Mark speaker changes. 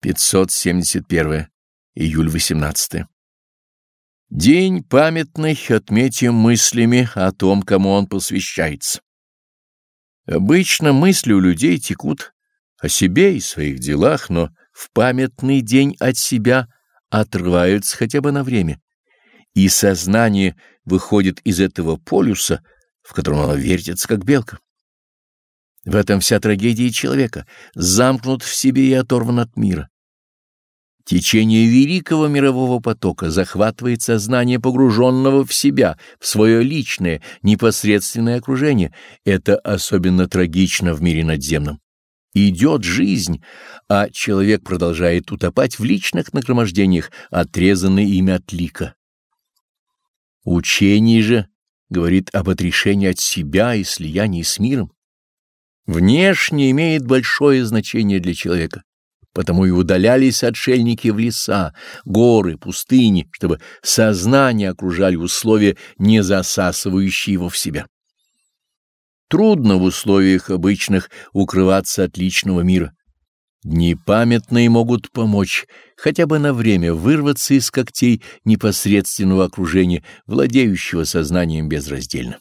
Speaker 1: 571. Июль 18. День памятный отметим мыслями о том, кому он посвящается. Обычно мысли у людей текут о себе и своих делах, но в памятный день от себя отрываются хотя бы на время, и сознание выходит из этого полюса, в котором оно вертится, как белка. В этом вся трагедия человека, замкнут в себе и оторван от мира. Течение великого мирового потока захватывает сознание погруженного в себя, в свое личное, непосредственное окружение. Это особенно трагично в мире надземном. Идет жизнь, а человек продолжает утопать в личных нагромождениях, отрезанный ими от лика. Учение же говорит об отрешении от себя и слиянии с миром. Внешне имеет большое значение для человека. Потому и удалялись отшельники в леса, горы, пустыни, чтобы сознание окружали условия, не засасывающие его в себя. Трудно в условиях обычных укрываться от личного мира. Дни памятные могут помочь хотя бы на время вырваться из когтей непосредственного окружения, владеющего сознанием безраздельно.